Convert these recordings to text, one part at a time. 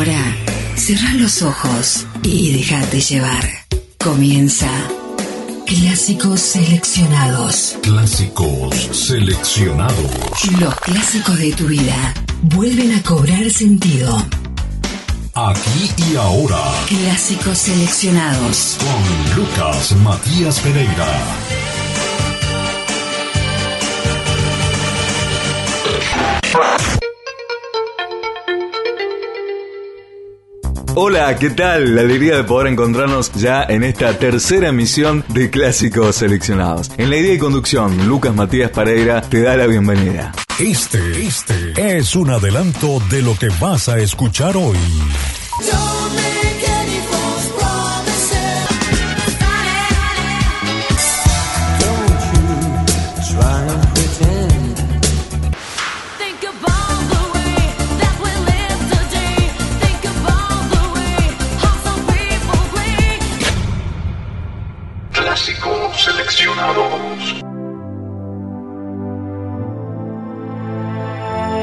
Ahora, cierra los ojos y déjate llevar. Comienza Clásicos Seleccionados. Clásicos Seleccionados. Los clásicos de tu vida vuelven a cobrar sentido. Aquí y ahora. Clásicos Seleccionados. Con Lucas Matías Pereira. Hola, ¿qué tal? La alegría de poder encontrarnos ya en esta tercera emisión de Clásicos Seleccionados. En la idea y conducción, Lucas Matías Pereira te da la bienvenida. Este, este es un adelanto de lo que vas a escuchar hoy.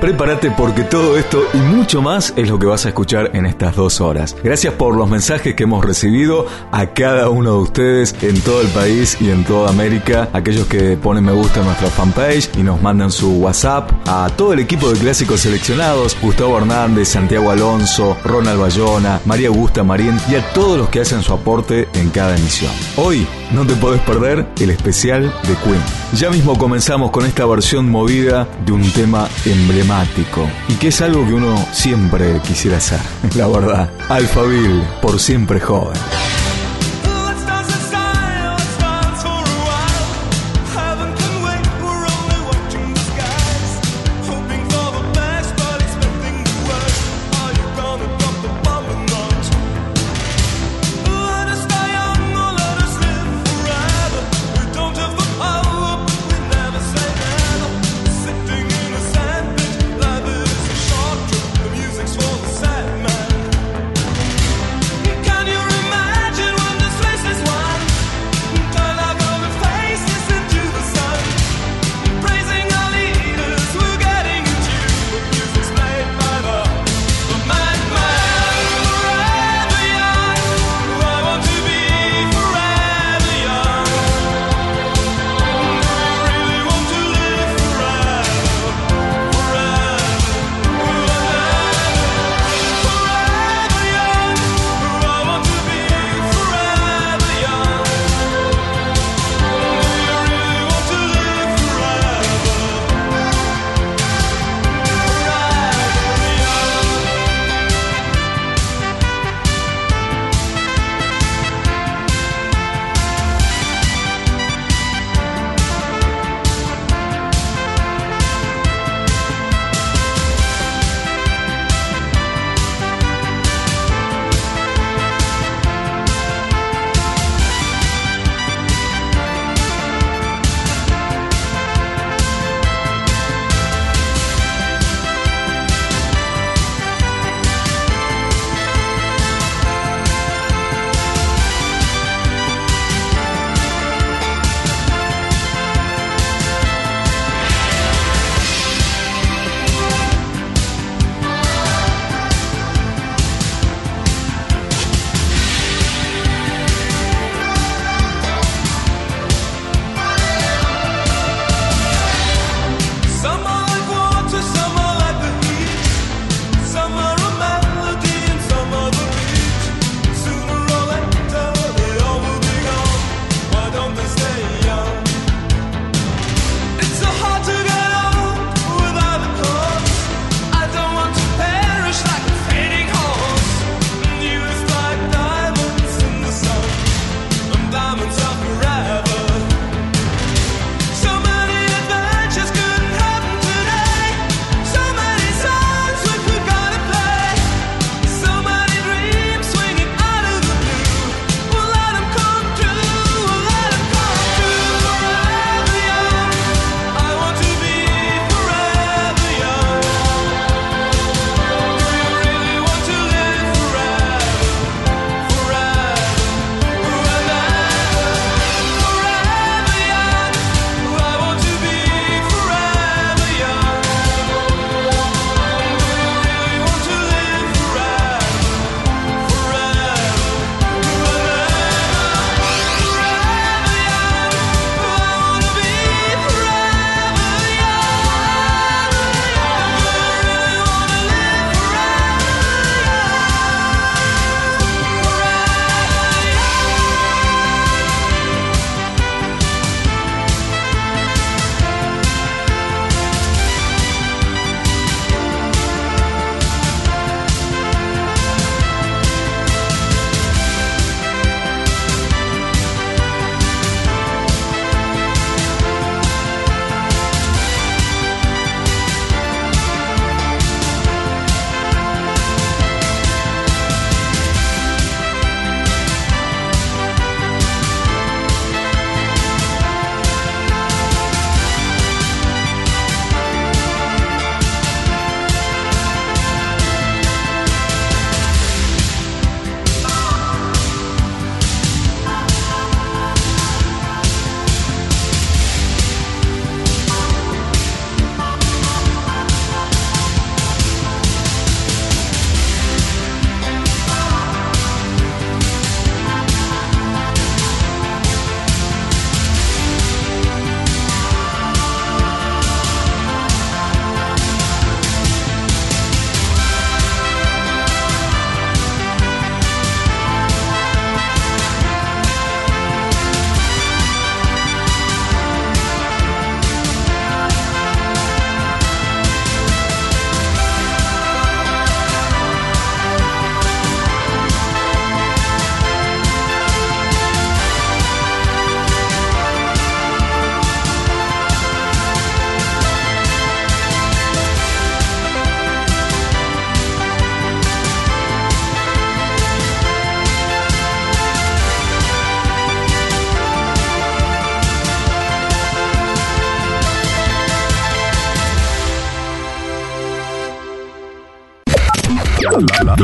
Prepárate porque todo esto y mucho más es lo que vas a escuchar en estas dos horas. Gracias por los mensajes que hemos recibido a cada uno de ustedes en todo el país y en toda América. Aquellos que ponen me gusta en nuestra fanpage y nos mandan su WhatsApp. A todo el equipo de clásicos seleccionados, Gustavo Hernández, Santiago Alonso, Ronald Bayona, María Augusta Marín y a todos los que hacen su aporte en cada emisión. Hoy no te podés perder el especial de Queen. Ya mismo comenzamos con esta versión movida de un tema emblemático y que es algo que uno siempre quisiera hacer, la verdad. Alphaville, por siempre joven.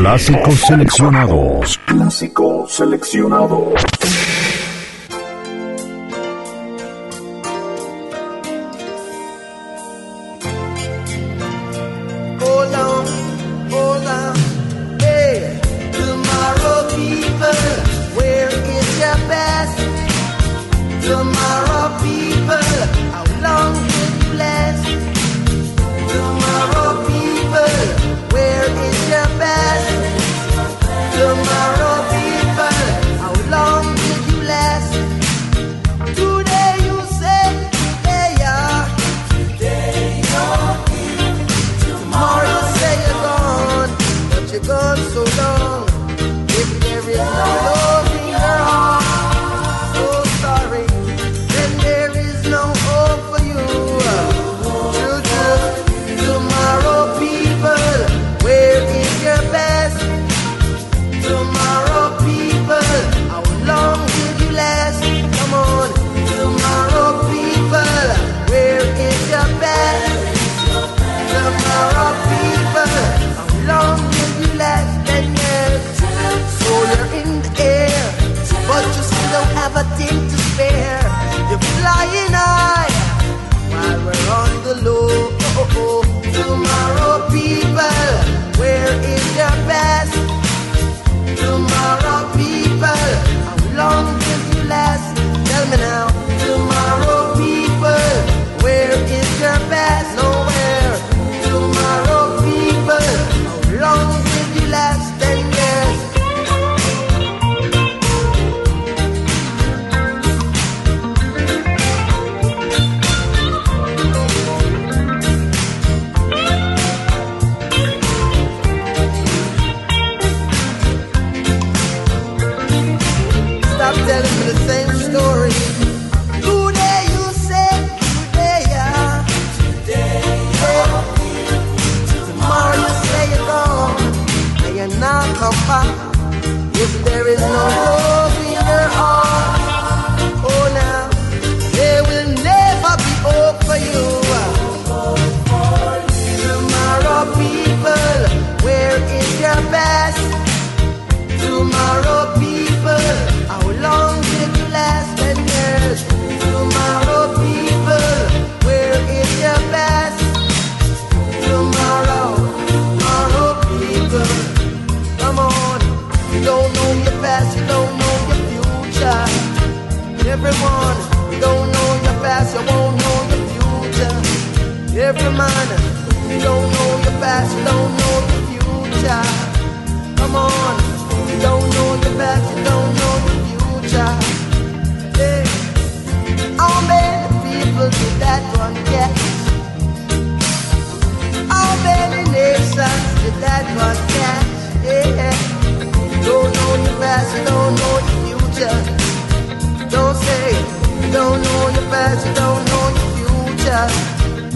Clásicos seleccionados. Clásicos seleccionados.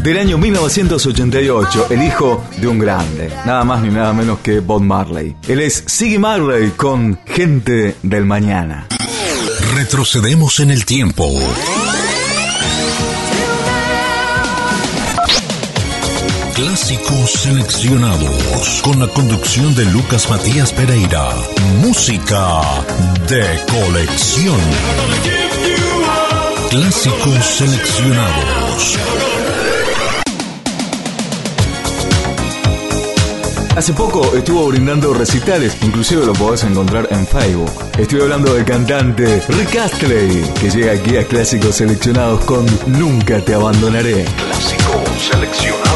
Del año 1988, el hijo de un grande, nada más ni nada menos que Bob Marley. Él es Siggy Marley con Gente del Mañana. Retrocedemos en el tiempo. Clásicos seleccionados con la conducción de Lucas Matías Pereira. Música de colección. Clásicos seleccionados. Hace poco estuvo brindando recitales, inclusive lo podés encontrar en Facebook. Estoy hablando del cantante Rick Astley, que llega aquí a Clásicos Seleccionados con Nunca te abandonaré. Clásicos Seleccionados.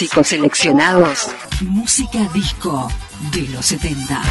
Clásicos seleccionados, música disco de los 70.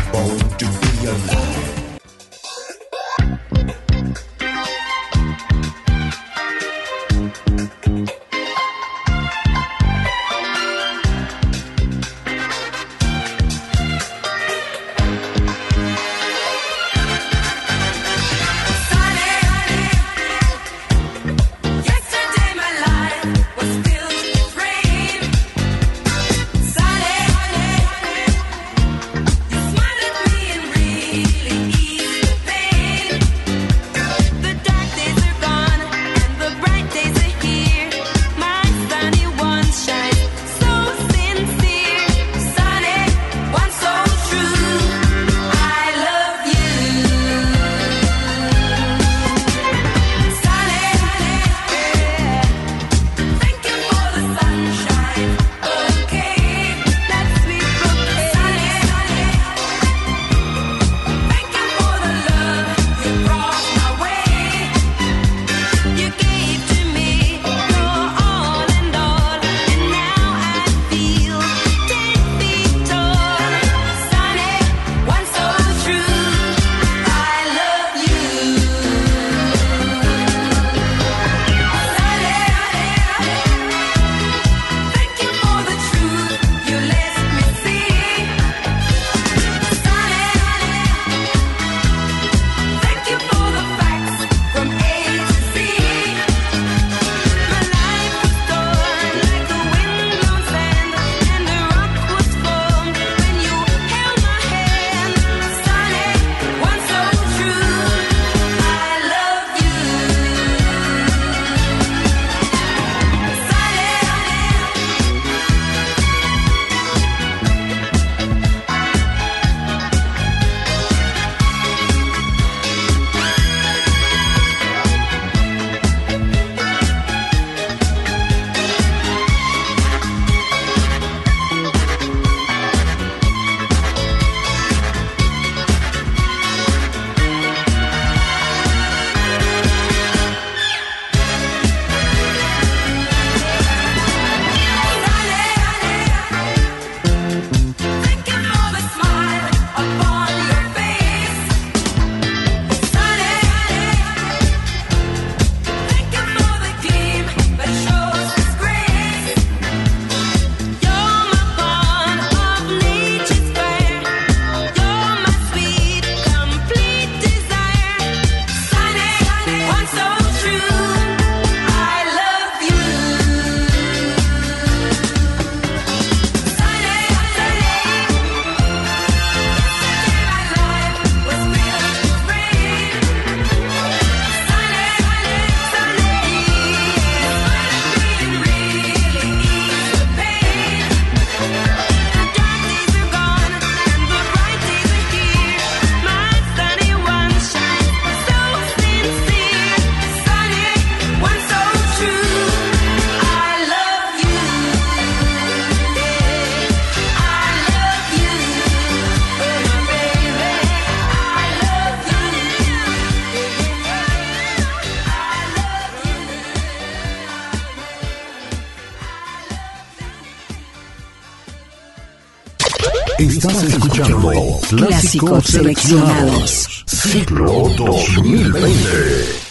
Clásicos Seleccionados. Ciclo 2020.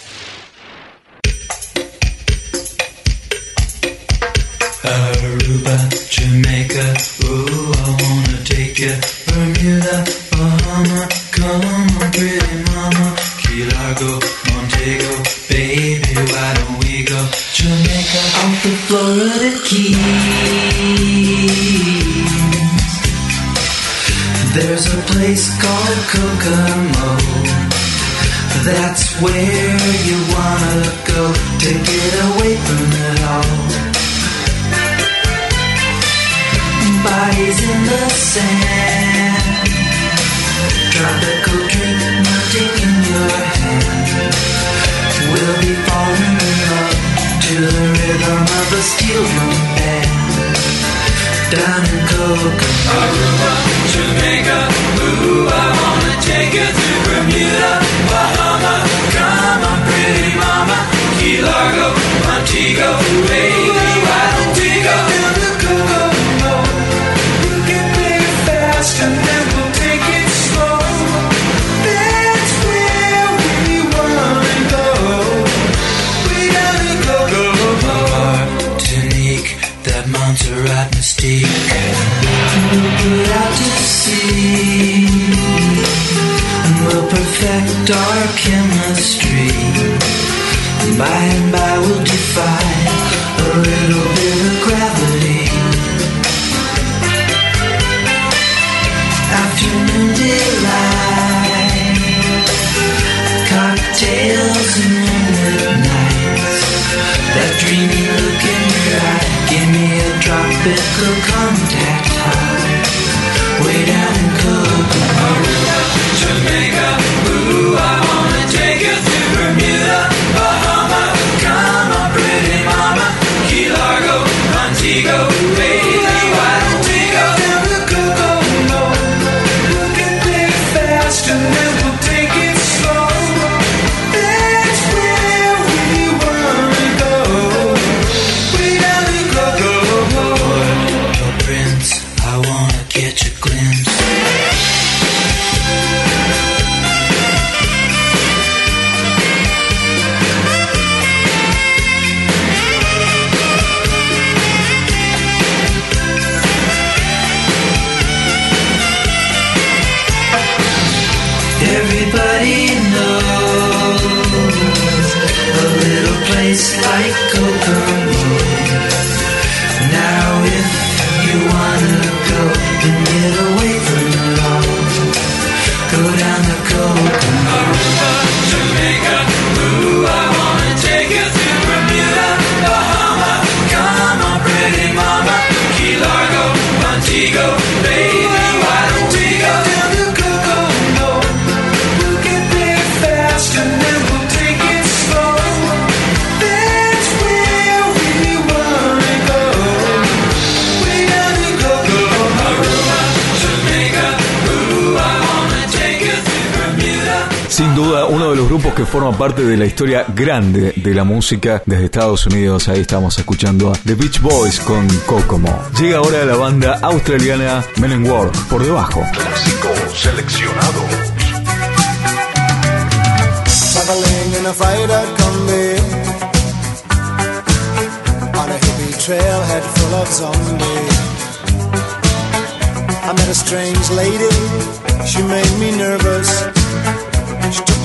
la historia grande de la música desde Estados Unidos. Ahí estamos escuchando a The Beach Boys con Kokomo. Llega ahora la banda australiana Men in War por debajo. Clásico seleccionado. full of zombies. I met a strange lady, she made me nervous.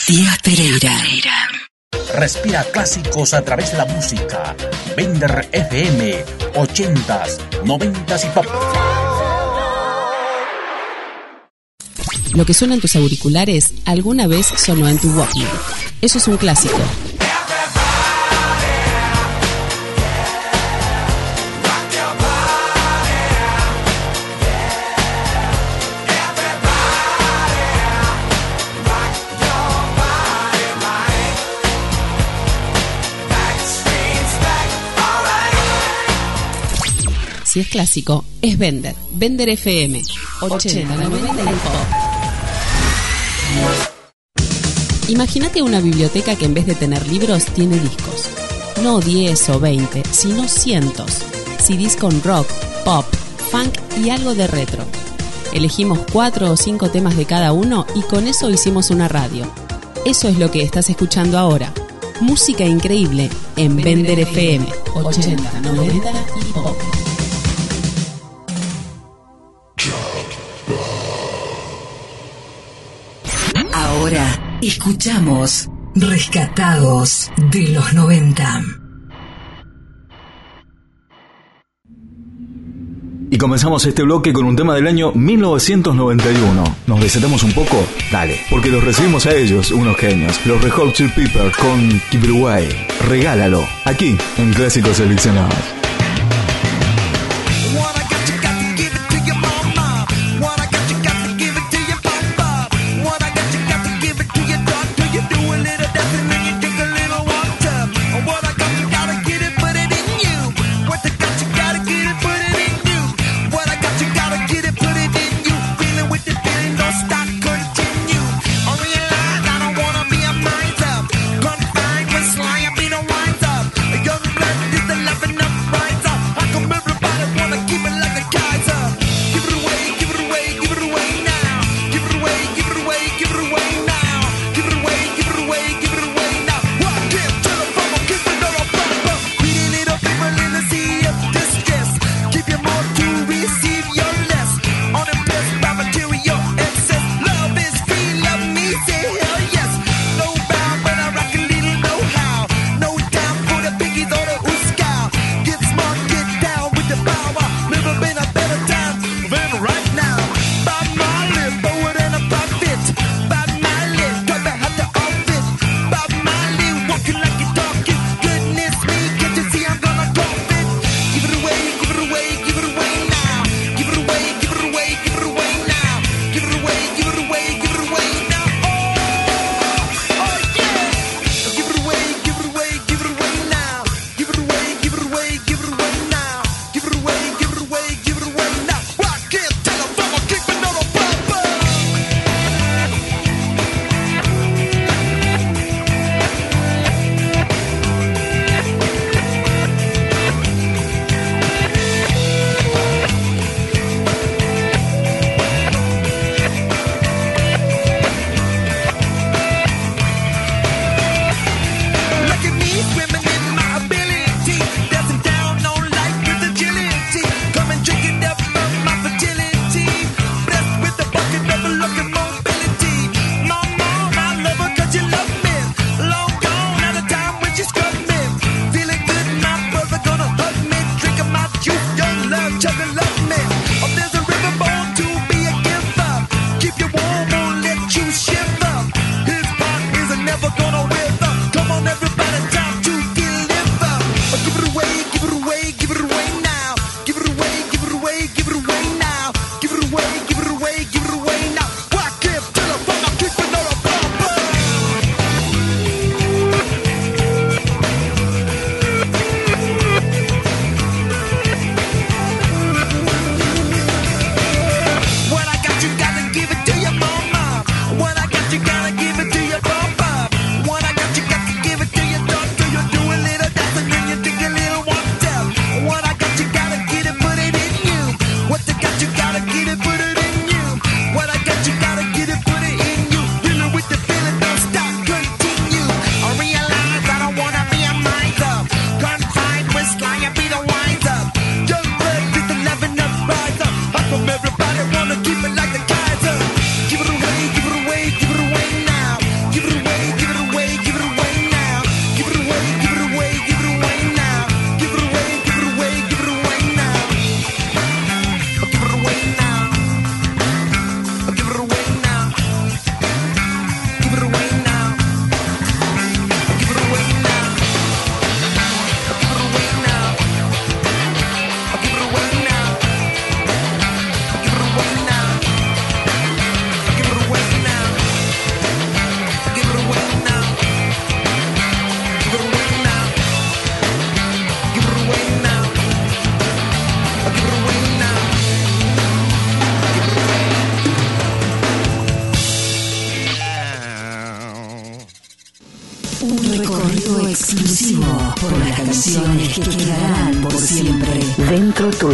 Matías Pereira. Respira clásicos a través de la música. Vender FM, 80s, 90s y pop. Lo que suena en tus auriculares alguna vez sonó en tu Walkman. Eso es un clásico. Si es clásico, es Vender. Vender FM. 80, 90 y pop. Imagínate una biblioteca que en vez de tener libros tiene discos. No 10 o 20, sino cientos. CDs con rock, pop, funk y algo de retro. Elegimos cuatro o cinco temas de cada uno y con eso hicimos una radio. Eso es lo que estás escuchando ahora. Música increíble en Vender FM 80, 90 y pop. Escuchamos Rescatados de los 90. Y comenzamos este bloque con un tema del año 1991. ¿Nos desatamos un poco? Dale, porque los recibimos a ellos, unos genios. Los Red Hot Chili Peppers con Keep It Away. Regálalo, aquí en Clásicos Seleccionados.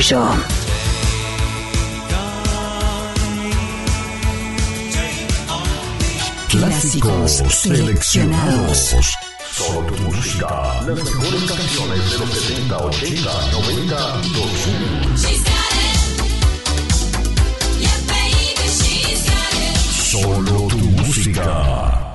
tuyo. Clásicos seleccionados. Solo tu música. Las mejores canciones de los 70, 80, 90, 2000. Solo tu música.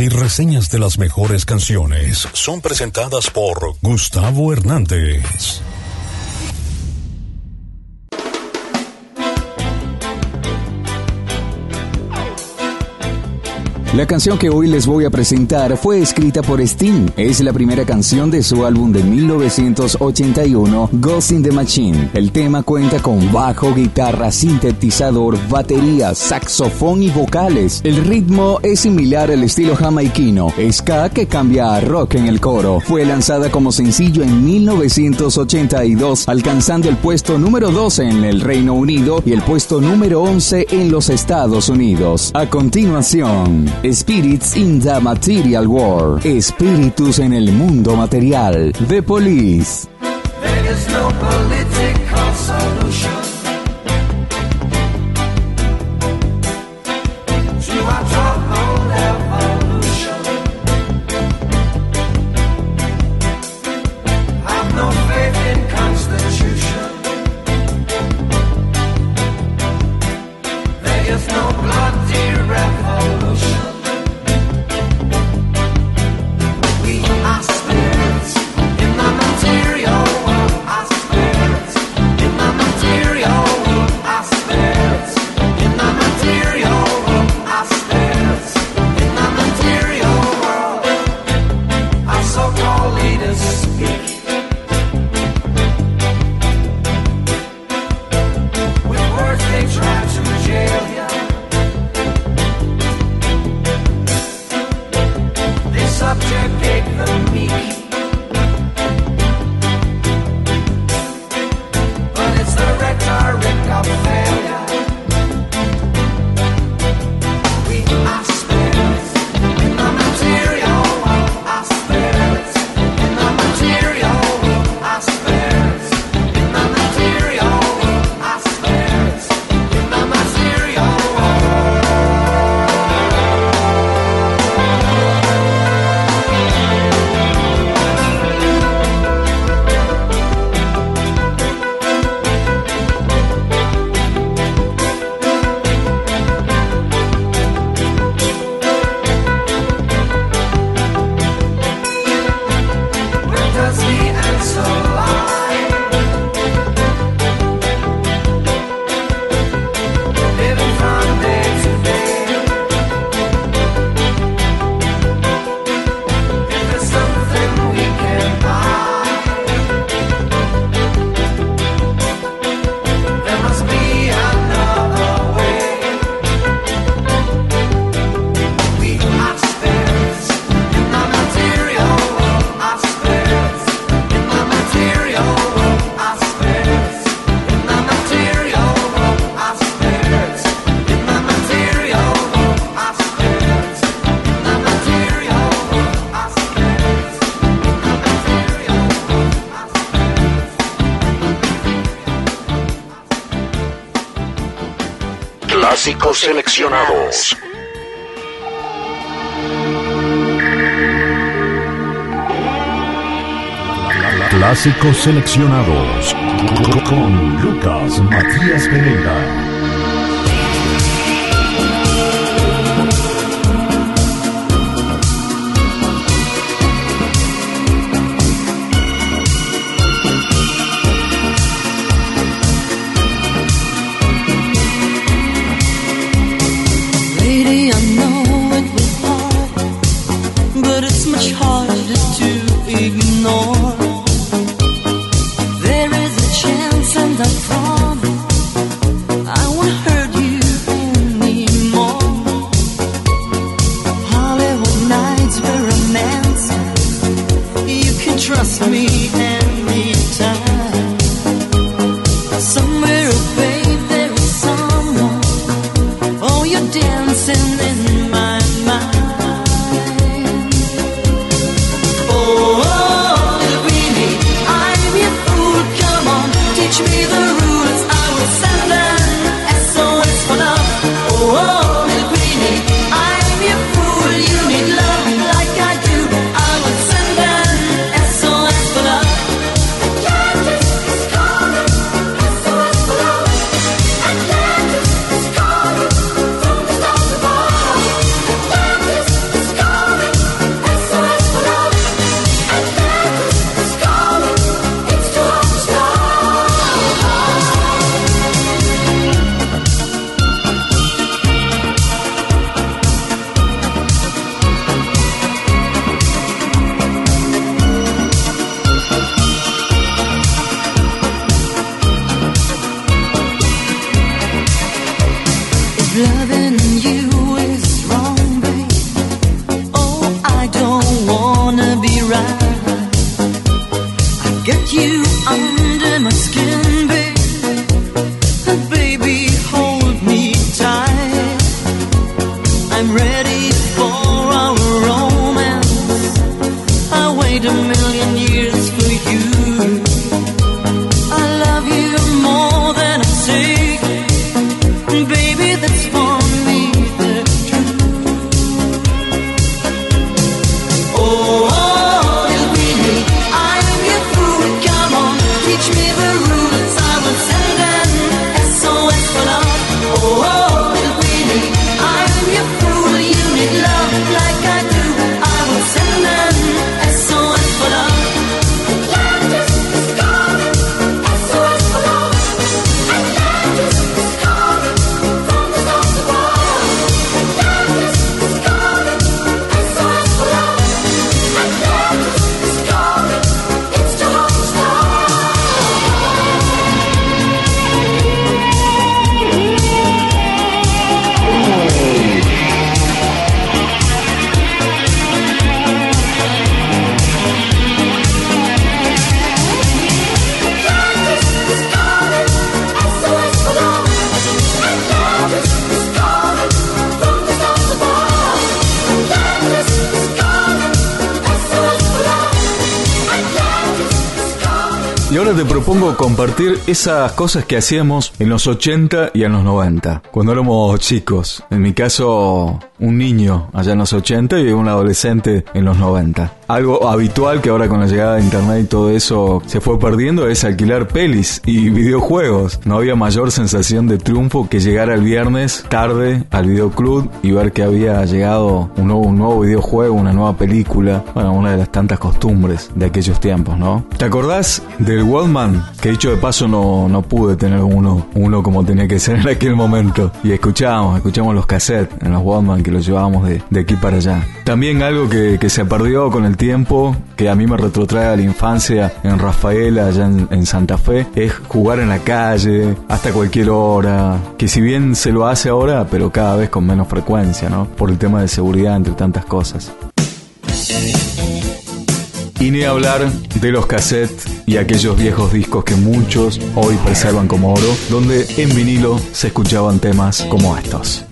y reseñas de las mejores canciones son presentadas por Gustavo Hernández. La canción que hoy les voy a presentar fue escrita por Sting. Es la primera canción de su álbum de 1981, Ghost in the Machine. El tema cuenta con bajo, guitarra, sintetizador, batería, saxofón y vocales. El ritmo es similar al estilo jamaiquino, ska que cambia a rock en el coro. Fue lanzada como sencillo en 1982, alcanzando el puesto número 12 en el Reino Unido y el puesto número 11 en los Estados Unidos. A continuación, Spirits in the Material World. Espíritus en el mundo material. The Police. Cinco seleccionados. Clásicos seleccionados con Lucas Matías Pereira. Compartir esas cosas que hacíamos en los 80 y en los 90, cuando éramos chicos. En mi caso, un niño allá en los 80 y un adolescente en los 90. Algo habitual que ahora con la llegada de internet y todo eso se fue perdiendo es alquilar pelis y videojuegos. No había mayor sensación de triunfo que llegar el viernes tarde al videoclub y ver que había llegado un nuevo, un nuevo videojuego, una nueva película. Bueno, una de las tantas costumbres de aquellos tiempos, ¿no? ¿Te acordás del Walkman? Que dicho de paso no, no pude tener uno, uno como tenía que ser en aquel momento. Y escuchábamos, escuchamos los cassettes en los Walkman que los llevábamos de, de aquí para allá. También algo que, que se perdió con el tiempo, que a mí me retrotrae a la infancia en Rafaela, allá en, en Santa Fe, es jugar en la calle, hasta cualquier hora. Que si bien se lo hace ahora, pero cada vez con menos frecuencia, ¿no? Por el tema de seguridad, entre tantas cosas. Y ni hablar de los cassettes y aquellos viejos discos que muchos hoy preservan como oro, donde en vinilo se escuchaban temas como estos.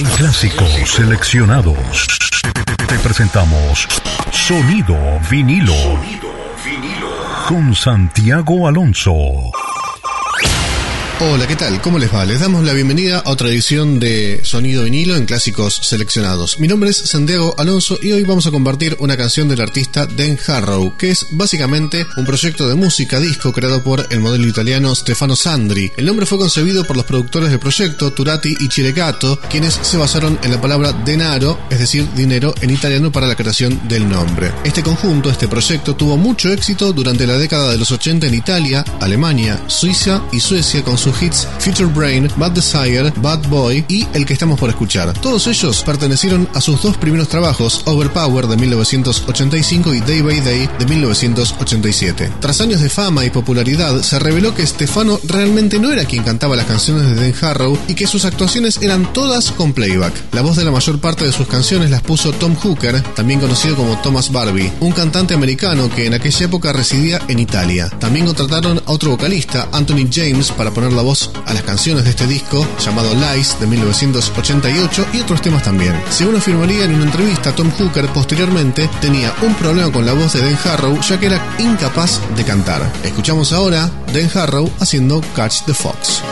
En clásicos seleccionados te presentamos Sonido vinilo. Con Santiago Alonso. Hola, ¿qué tal? ¿Cómo les va? Les damos la bienvenida a otra edición de Sonido vinilo en clásicos seleccionados. Mi nombre es Santiago Alonso y hoy vamos a compartir una canción del artista Dan Harrow, que es básicamente un proyecto de música disco creado por el modelo italiano Stefano Sandri. El nombre fue concebido por los productores del proyecto, Turati y Chiregato, quienes se basaron en la palabra denaro, es decir, dinero en italiano para la creación del nombre. Este conjunto, este proyecto, tuvo mucho éxito durante la década de los 80 en Italia, Alemania, Suiza y Suecia con hits Future Brain, Bad Desire, Bad Boy y el que estamos por escuchar. Todos ellos pertenecieron a sus dos primeros trabajos, Overpower de 1985 y Day by Day de 1987. Tras años de fama y popularidad, se reveló que Stefano realmente no era quien cantaba las canciones de Dan Harrow y que sus actuaciones eran todas con playback. La voz de la mayor parte de sus canciones las puso Tom Hooker, también conocido como Thomas Barbie, un cantante americano que en aquella época residía en Italia. También contrataron a otro vocalista, Anthony James, para poner la voz a las canciones de este disco llamado Lies de 1988 y otros temas también. Según afirmaría en una entrevista, Tom Hooker posteriormente tenía un problema con la voz de Dan Harrow ya que era incapaz de cantar. Escuchamos ahora Dan Harrow haciendo Catch the Fox.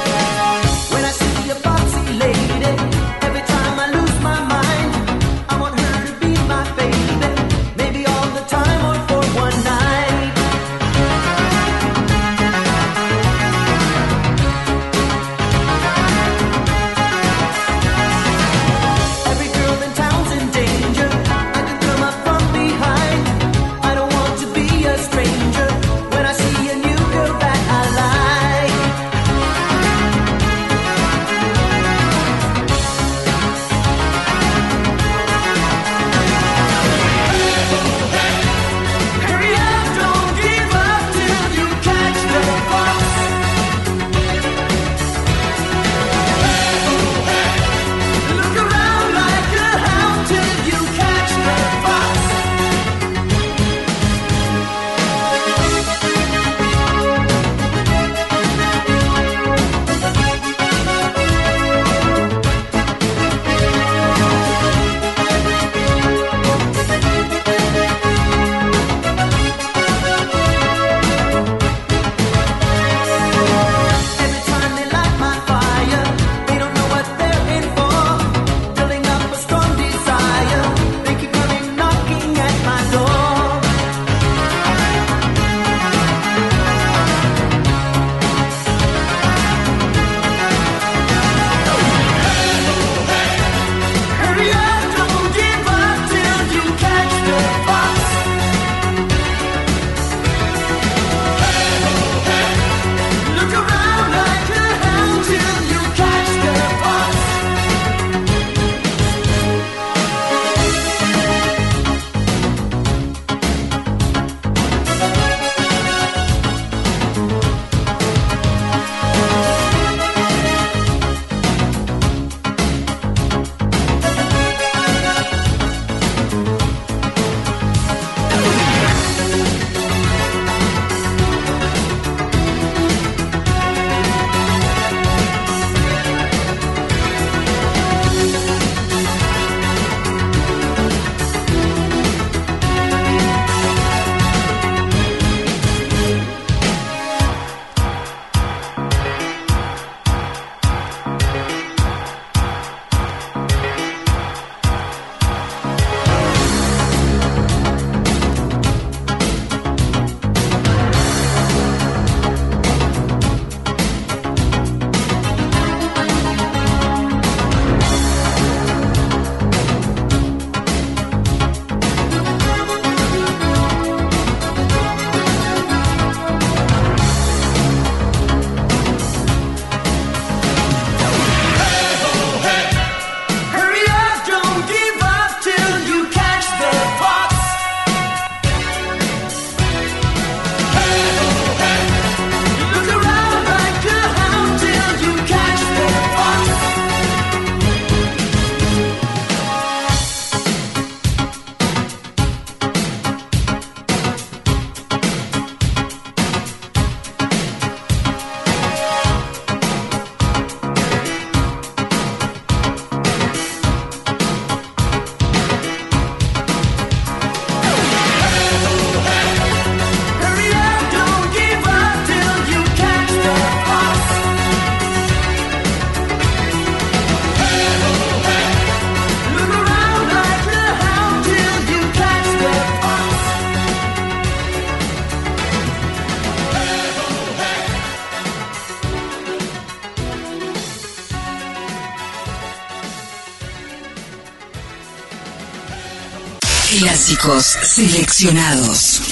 Seleccionados.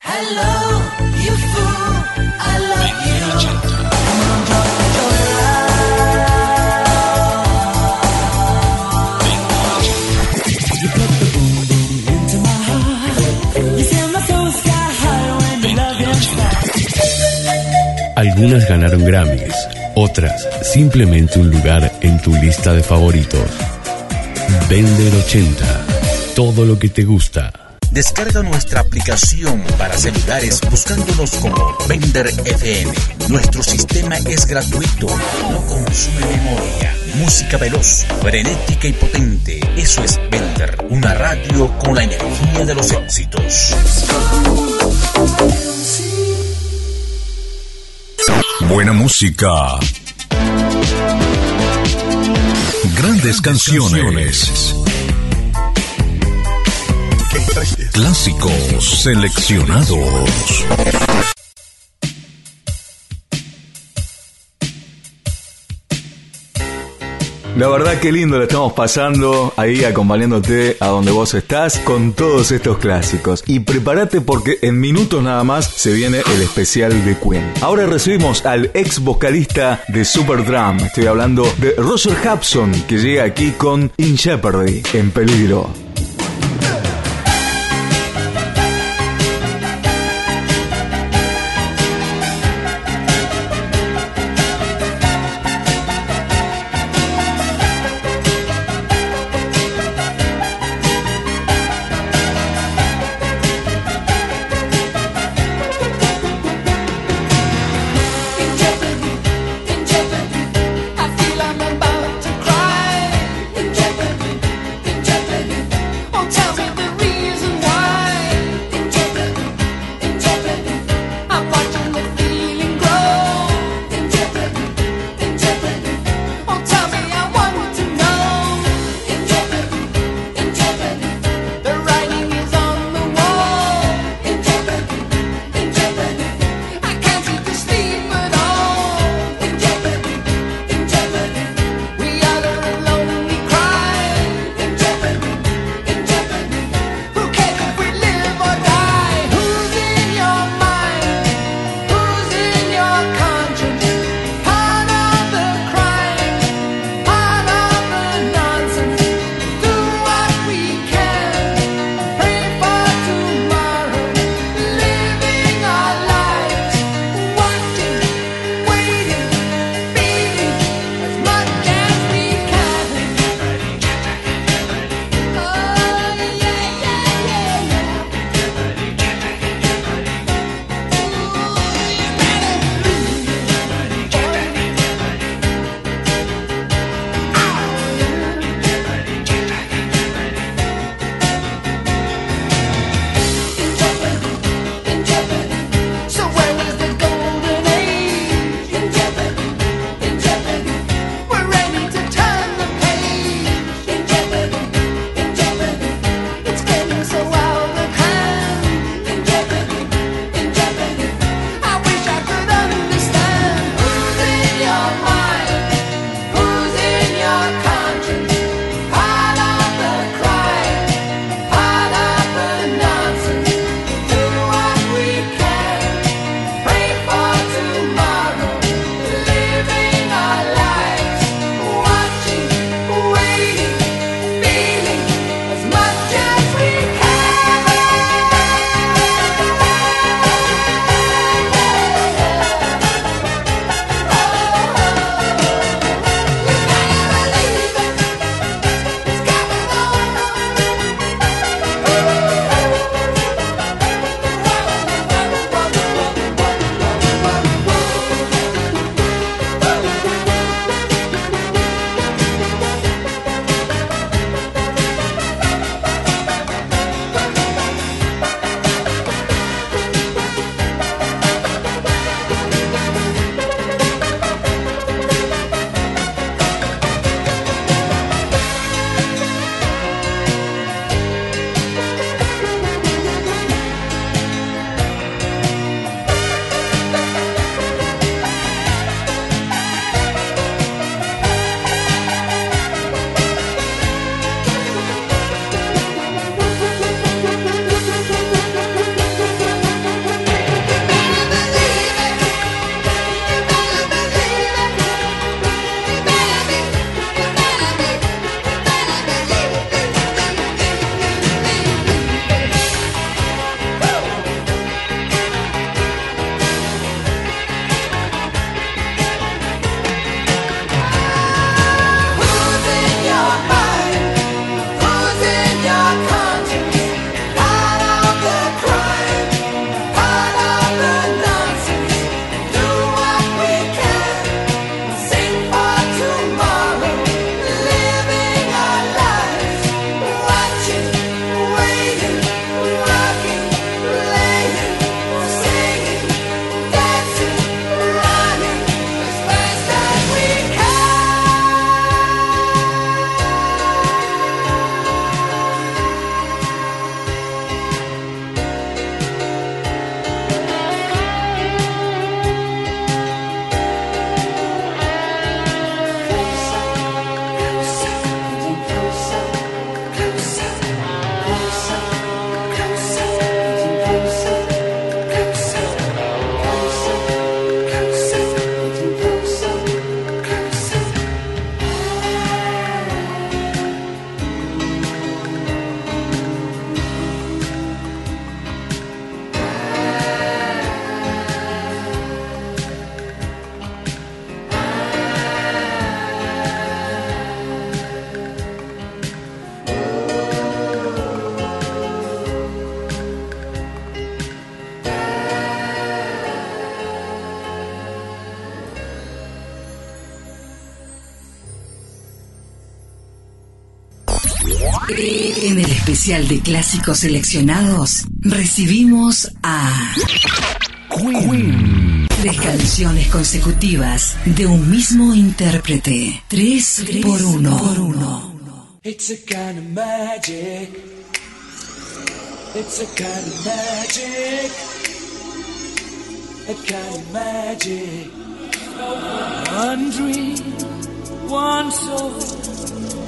Hello, you fool. I love. Algunas ganaron Grammys, otras simplemente un lugar en tu lista de favoritos. Vender 80. Todo lo que te gusta. Descarga nuestra aplicación para celulares buscándonos como Vender FM. Nuestro sistema es gratuito, no consume memoria. Música veloz, frenética y potente. Eso es Vender, una radio con la energía de los éxitos. Buena música. Grandes canciones. Clásicos seleccionados. La verdad que lindo lo estamos pasando ahí acompañándote a donde vos estás con todos estos clásicos. Y prepárate porque en minutos nada más se viene el especial de Queen. Ahora recibimos al ex vocalista de Superdrum. Estoy hablando de Roger Hudson que llega aquí con In Jeopardy en peligro. Especial de clásicos seleccionados, recibimos a Queen. Tres canciones consecutivas de un mismo intérprete. Tres, por uno. Por uno. It's a kind of magic. It's a kind of magic. A kind of magic. One dream, one soul,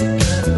Mexican.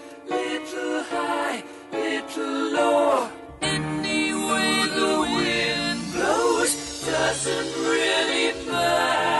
little high, little low. Any way the wind blows doesn't really matter.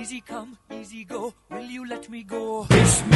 Easy come, easy go, will you let me go? Kiss me.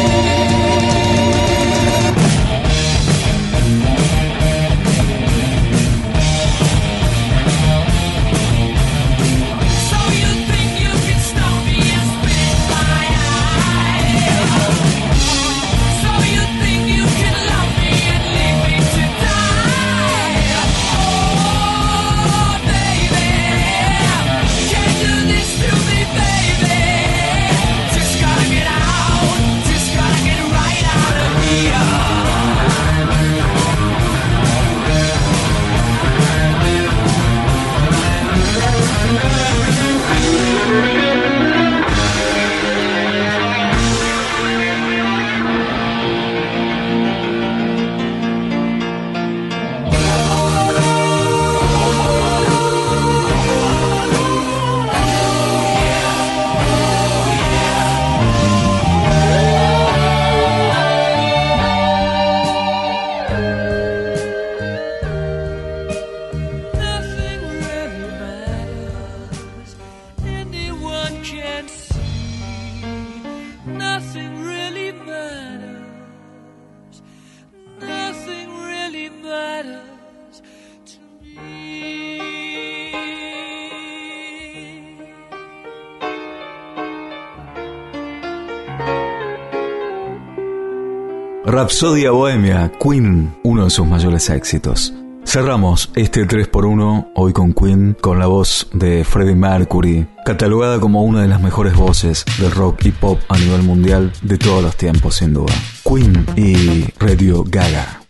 Rapsodia Bohemia, Queen, uno de sus mayores éxitos. Cerramos este 3x1 hoy con Queen con la voz de Freddie Mercury, catalogada como una de las mejores voces del rock y pop a nivel mundial de todos los tiempos sin duda. Queen y Radio Gaga.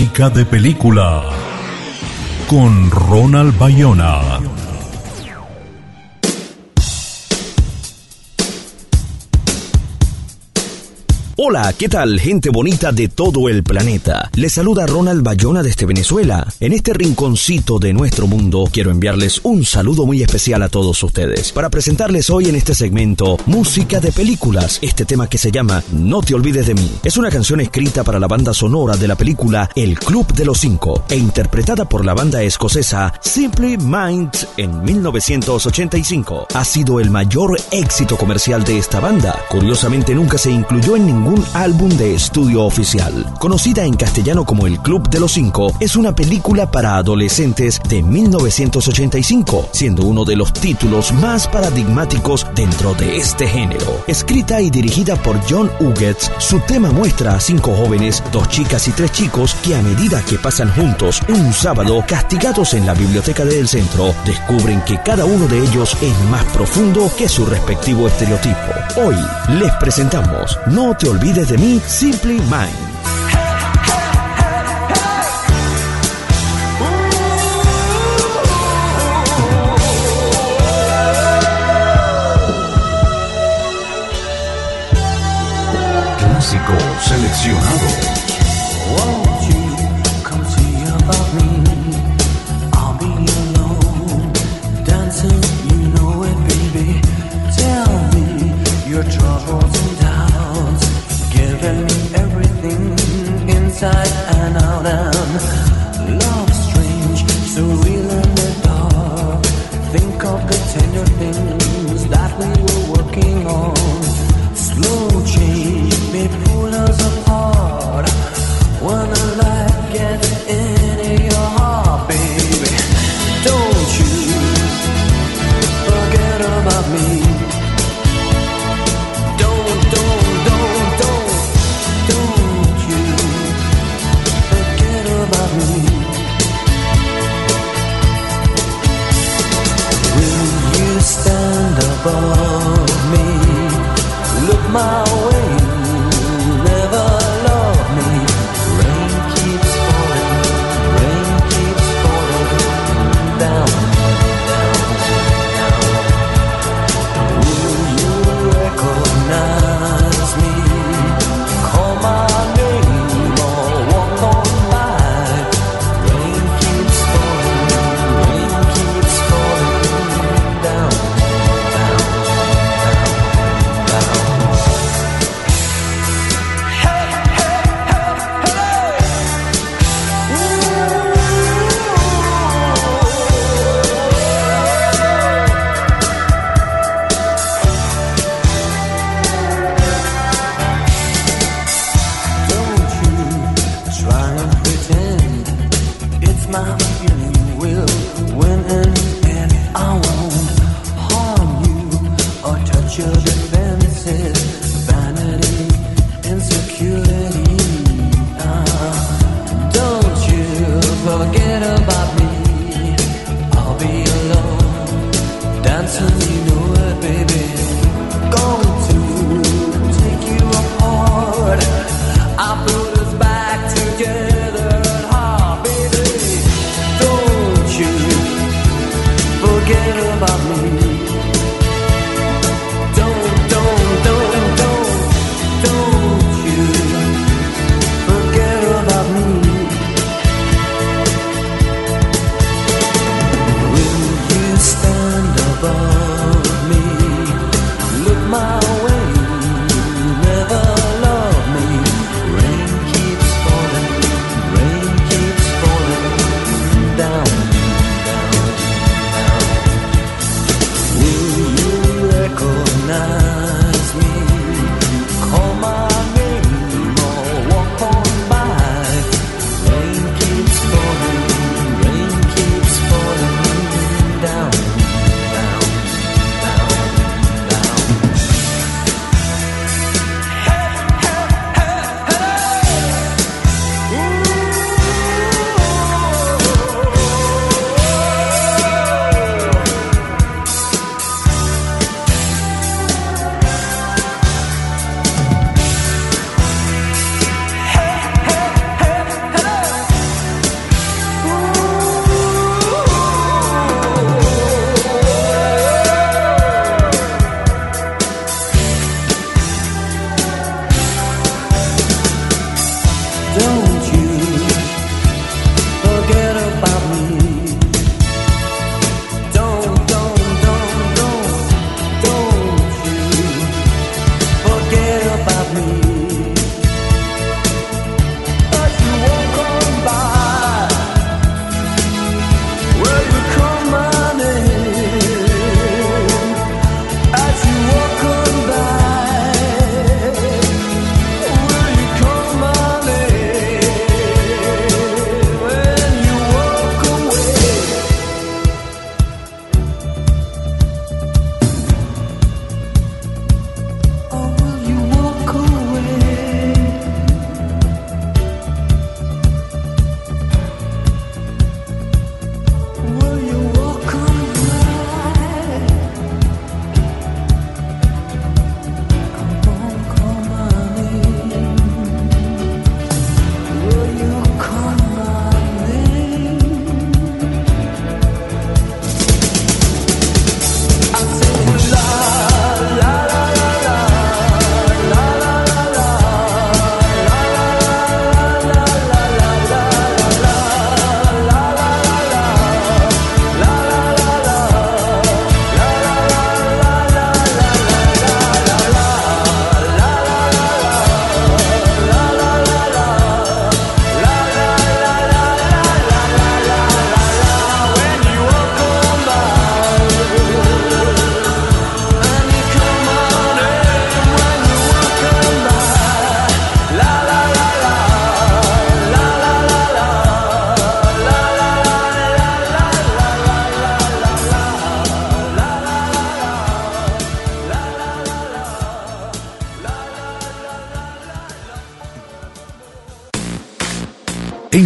Música de película con Ronald Bayona. Hola, ¿qué tal, gente bonita de todo el planeta? Les saluda Ronald Bayona desde Venezuela. En este rinconcito de nuestro mundo, quiero enviarles un saludo muy especial a todos ustedes para presentarles hoy en este segmento música de películas. Este tema que se llama No te olvides de mí. Es una canción escrita para la banda sonora de la película El Club de los Cinco e interpretada por la banda escocesa Simply Minds en 1985. Ha sido el mayor éxito comercial de esta banda. Curiosamente nunca se incluyó en ningún álbum de estudio oficial. Conocida en castellano como El Club de los Cinco, es una película para adolescentes de 1985, siendo uno de los títulos más paradigmáticos dentro de este género. Escrita y dirigida por John Huguetts, su tema muestra a cinco jóvenes, dos chicas y tres chicos, que a medida que pasan juntos un sábado castigados en la biblioteca del centro, descubren que cada uno de ellos es más profundo que su respectivo estereotipo. Hoy les presentamos No te olvides de mí, Simply Mind.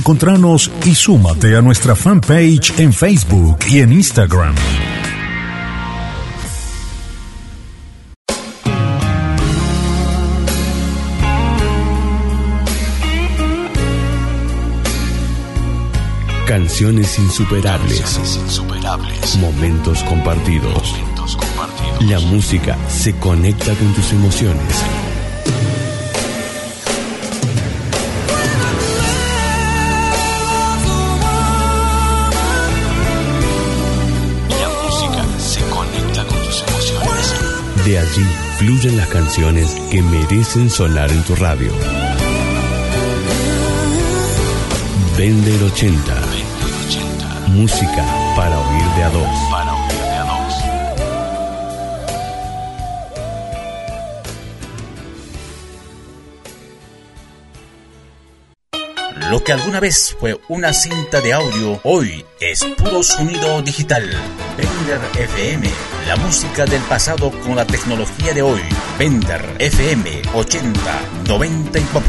Encontranos y súmate a nuestra fanpage en Facebook y en Instagram. Canciones insuperables. Momentos compartidos. La música se conecta con tus emociones. De allí fluyen las canciones que merecen sonar en tu radio. Vender 80. Música para oír de a dos. Para oír de a dos. Lo que alguna vez fue una cinta de audio, hoy es puro sonido digital. Bender FM, la música del pasado con la tecnología de hoy. Bender FM 80, 90 y pop.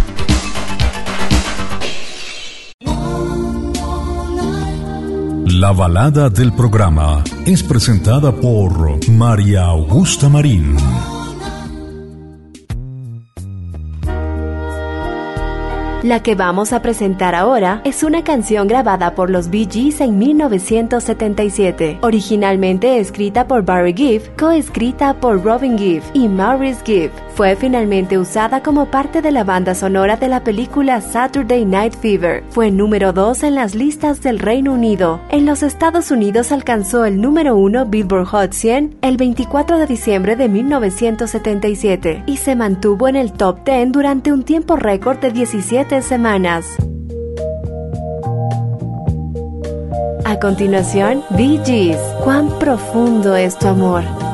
La balada del programa es presentada por María Augusta Marín. La que vamos a presentar ahora es una canción grabada por los Bee Gees en 1977, originalmente escrita por Barry Gibb, coescrita por Robin Gibb y Maurice Gibb. Fue finalmente usada como parte de la banda sonora de la película Saturday Night Fever. Fue número 2 en las listas del Reino Unido. En los Estados Unidos alcanzó el número 1 Billboard Hot 100 el 24 de diciembre de 1977 y se mantuvo en el top 10 durante un tiempo récord de 17 semanas. A continuación, Bee. ¿Cuán profundo es tu amor?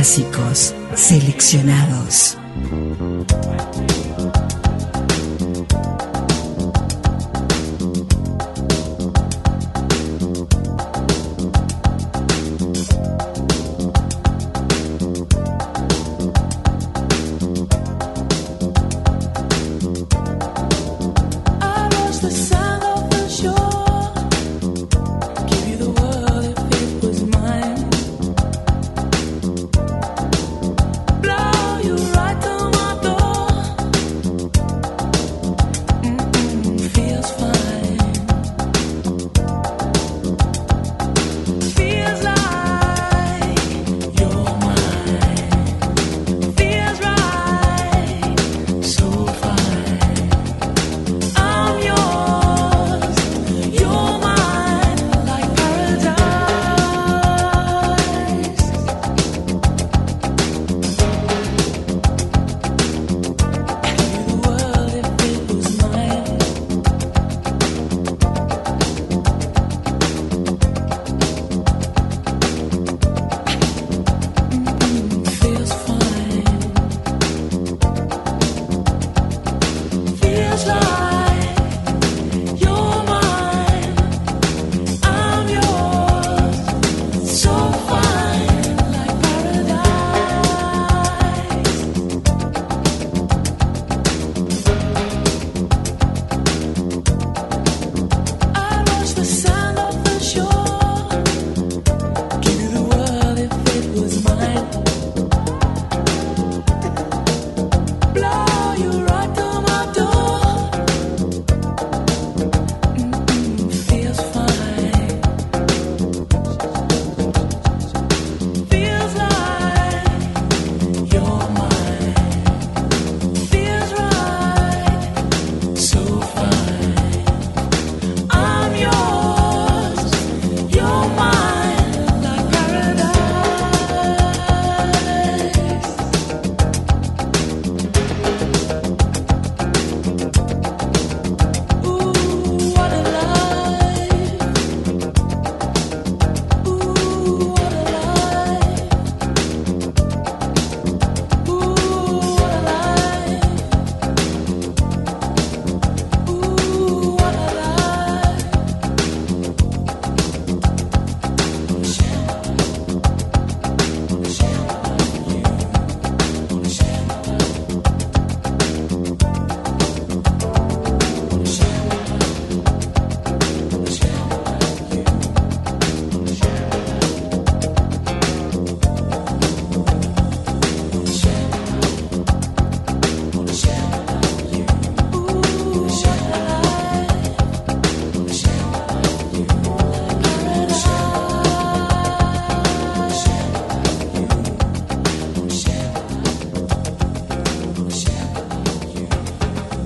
clásicos seleccionados.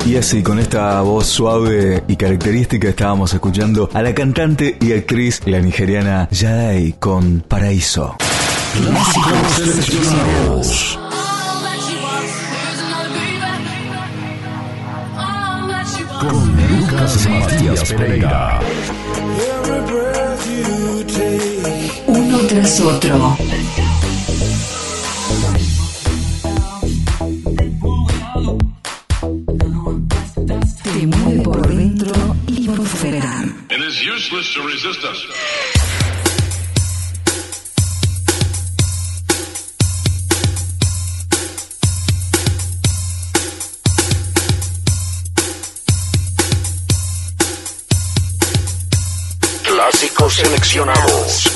Y así, con esta voz suave y característica, estábamos escuchando a la cantante y actriz, la nigeriana Yadai, con Paraíso. Con Lucas Matías Pereira. Uno tras otro. resistance. Clásicos seleccionados.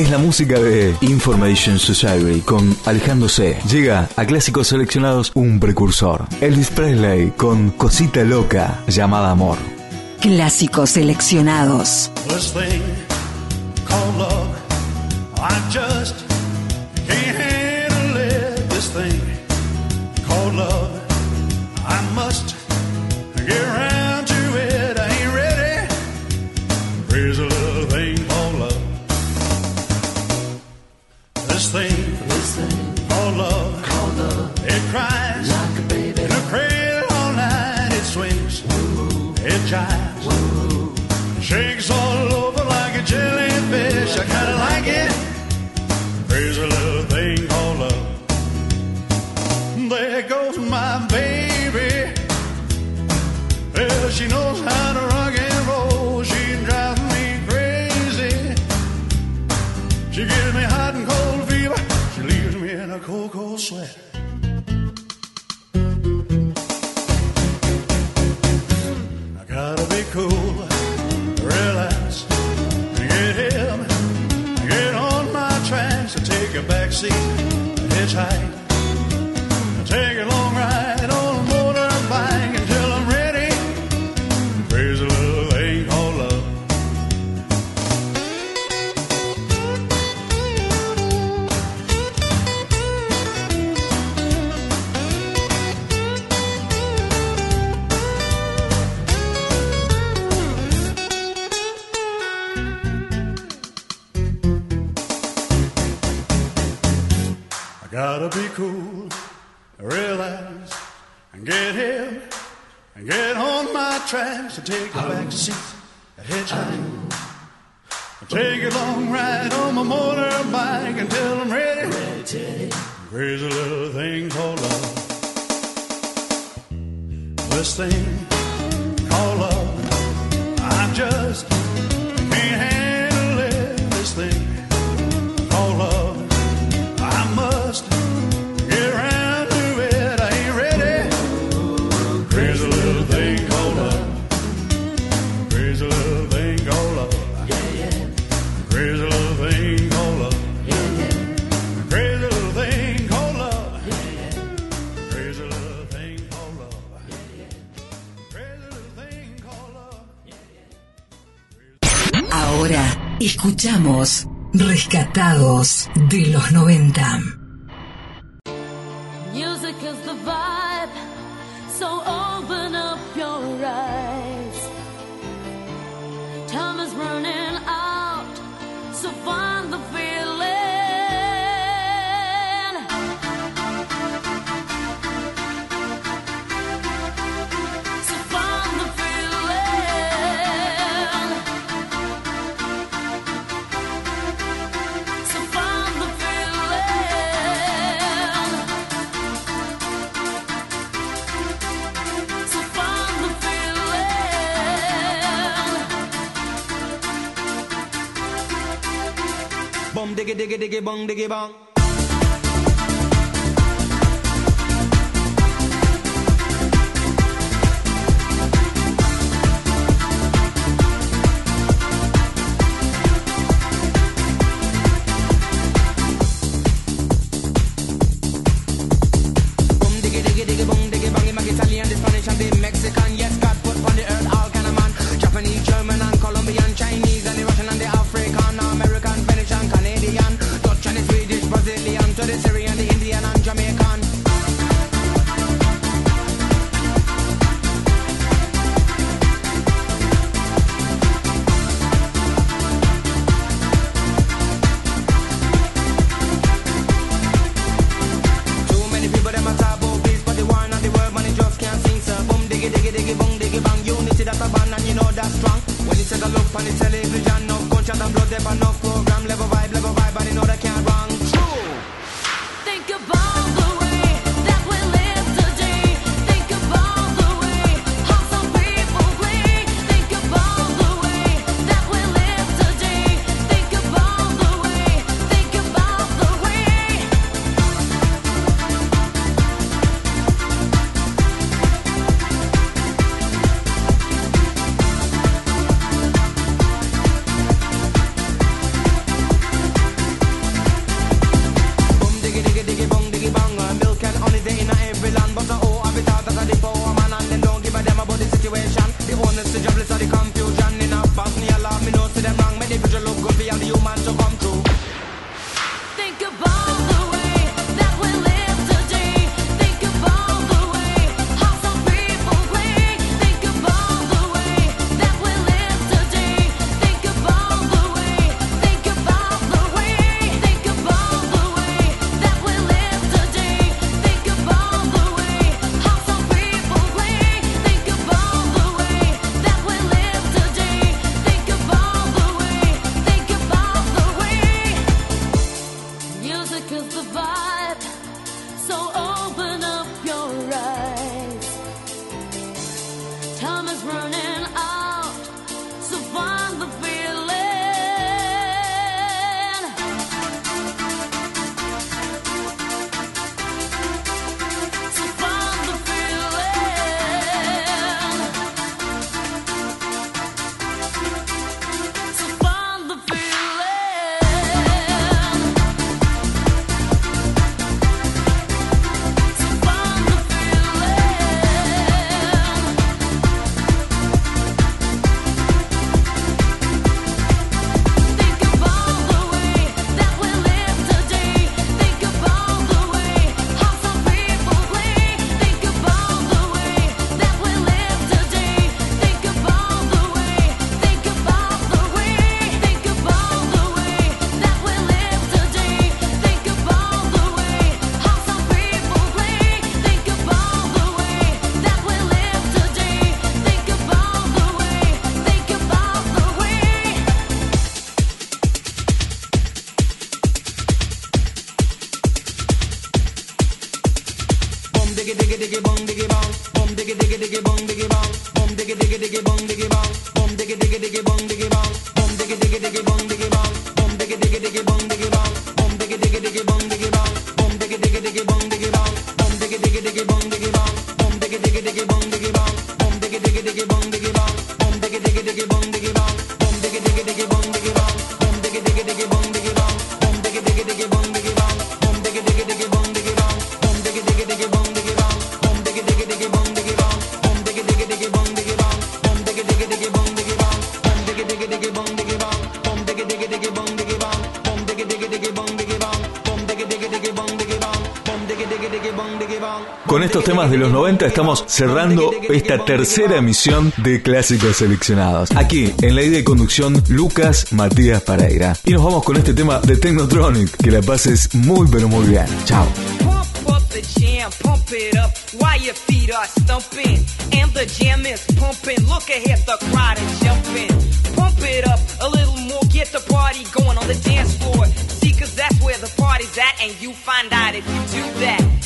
es la música de Information Society con Alejandro C. Llega a clásicos seleccionados un precursor. Elvis Presley con Cosita Loca llamada Amor. Clásicos seleccionados. Dam. diggy diggy bong diggy bong. estamos cerrando esta tercera emisión de Clásicos Seleccionados. Aquí, en la idea de conducción, Lucas Matías Pereira. Y nos vamos con este tema de Technotronic. Que la pases muy, pero muy bien. Chao. the jam, pump it up while your feet are stumping. And the jam is pumping. Look ahead, the crowd is jumping. Pump it up a little more, get the party going on the dance floor. See, cause that's where the party's at, and you find out if you do that.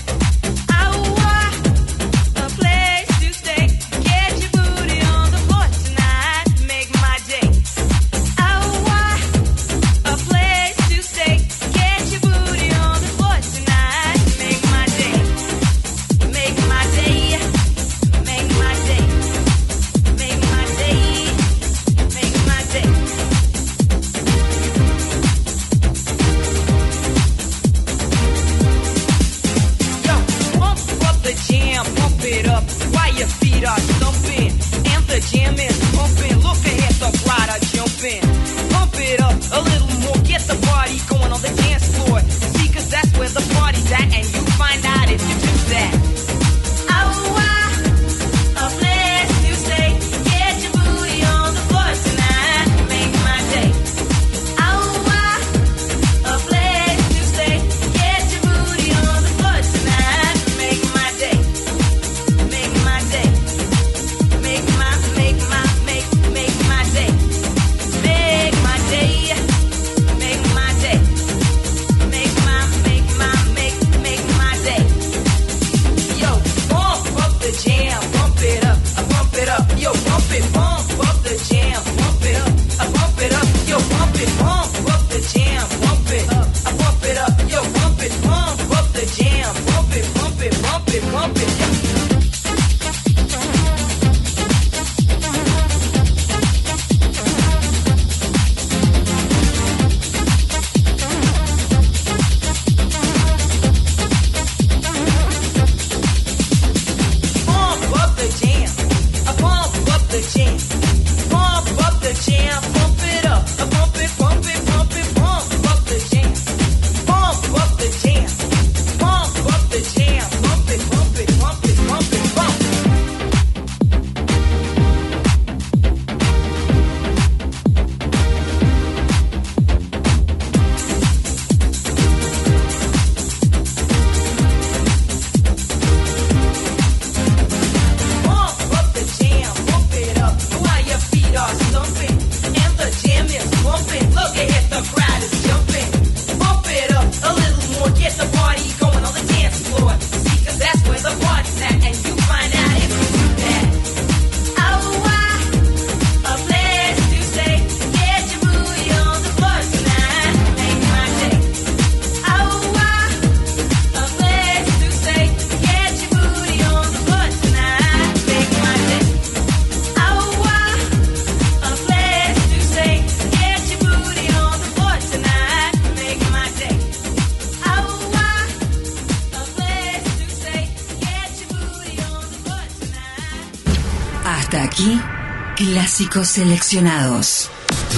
Clásicos seleccionados.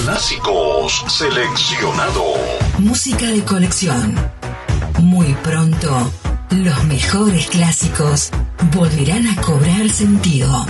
Clásicos seleccionados. Música de colección. Muy pronto, los mejores clásicos volverán a cobrar sentido.